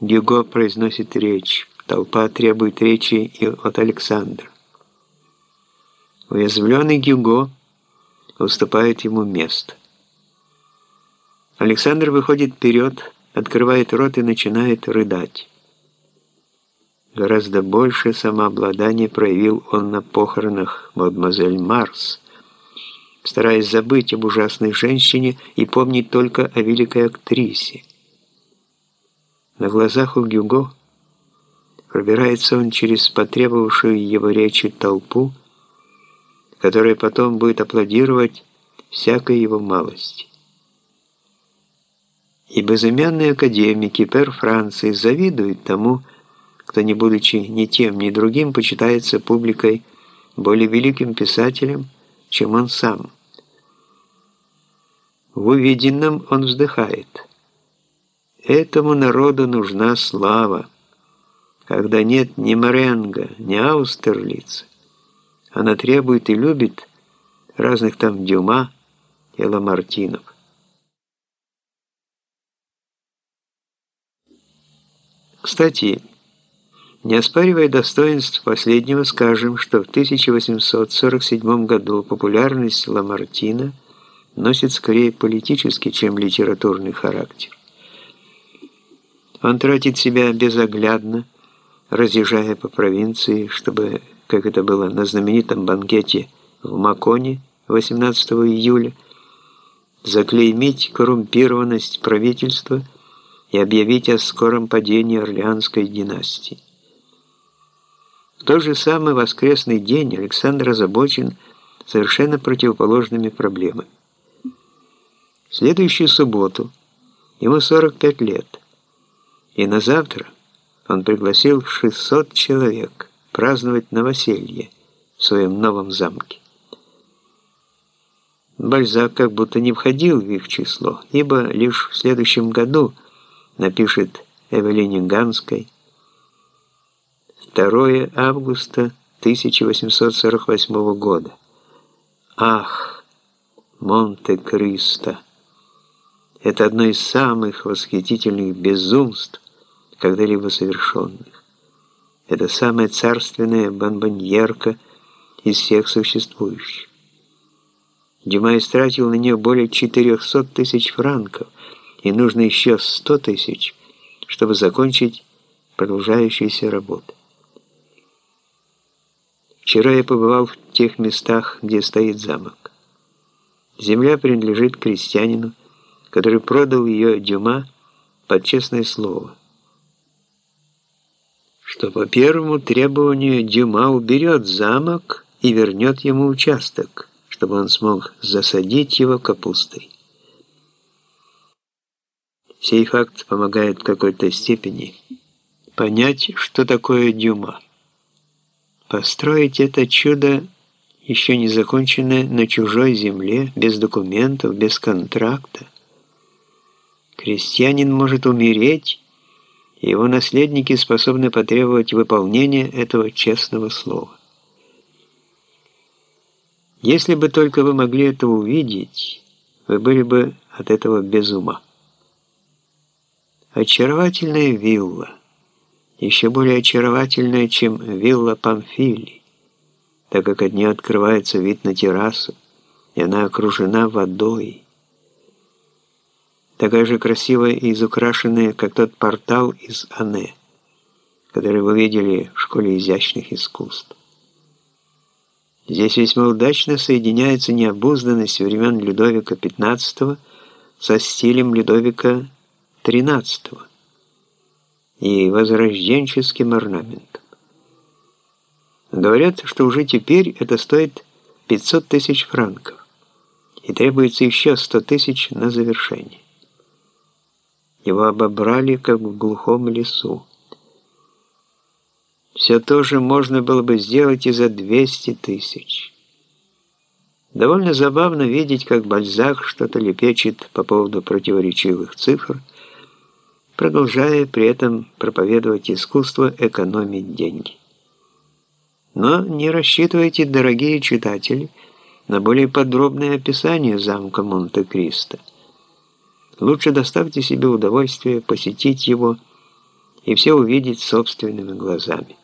Гюго произносит речь. Толпа требует речи и от Александра. Уязвленный Гюго уступает ему место. Александр выходит вперед, открывает рот и начинает рыдать. Гораздо больше самообладания проявил он на похоронах мадемуазель Марс, стараясь забыть об ужасной женщине и помнить только о великой актрисе. На глазах у Гюго пробирается он через потребовавшую его речи толпу, которая потом будет аплодировать всякой его малости. И безымянные академики пер Франции завидуют тому, кто, не будучи ни тем, ни другим, почитается публикой более великим писателем, чем он сам. В увиденном он вздыхает. Этому народу нужна слава, когда нет ни Маренга, ни Аустерлица. Она требует и любит разных там Дюма и Ламартинов. Кстати, не оспаривая достоинств последнего, скажем, что в 1847 году популярность Ламартина носит скорее политический, чем литературный характер. Он тратит себя безоглядно, разъезжая по провинции, чтобы, как это было на знаменитом банкете в Маконе 18 июля, заклеймить коррумпированность правительства и объявить о скором падении Орлеанской династии. В тот же самый воскресный день Александр озабочен совершенно противоположными проблемами. В следующую субботу ему 45 лет, и на завтра он пригласил 600 человек праздновать новоселье в своем новом замке. Бальзак как будто не входил в их число, ибо лишь в следующем году напишет Эвелине Ганской 2 августа 1848 года. Ах, Монте-Кристо! Это одно из самых восхитительных безумств, когда-либо совершенных. Это самая царственная бомбоньерка из всех существующих. Дюма истратил на нее более 400 тысяч франков, и нужно еще 100 тысяч, чтобы закончить продолжающиеся работы. Вчера я побывал в тех местах, где стоит замок. Земля принадлежит крестьянину, который продал ее Дюма под честное слово. Что по первому требованию Дюма уберет замок и вернет ему участок, чтобы он смог засадить его капустой. Сей факт помогает в какой-то степени понять, что такое Дюма. Построить это чудо, еще не законченное, на чужой земле, без документов, без контракта. Крестьянин может умереть, и его наследники способны потребовать выполнения этого честного слова. Если бы только вы могли это увидеть, вы были бы от этого без ума. Очаровательная вилла – еще более очаровательная, чем вилла Памфили, так как от нее открывается вид на террасу, и она окружена водой. Такая же красивая и изукрашенная, как тот портал из Ане, который вы видели в школе изящных искусств. Здесь весьма удачно соединяется необузданность времен Людовика XV со стилем Людовика XIII и возрожденческим орнаментом. Говорят, что уже теперь это стоит 500 тысяч франков, и требуется еще 100 тысяч на завершение. Его обобрали, как в глухом лесу. Все то же можно было бы сделать и за 200 тысяч. Довольно забавно видеть, как Бальзак что-то лепечет по поводу противоречивых цифр, продолжая при этом проповедовать искусство экономить деньги. Но не рассчитывайте, дорогие читатели, на более подробное описание замка Монте-Кристо. Лучше доставьте себе удовольствие посетить его и все увидеть собственными глазами.